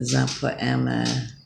is that for Emma?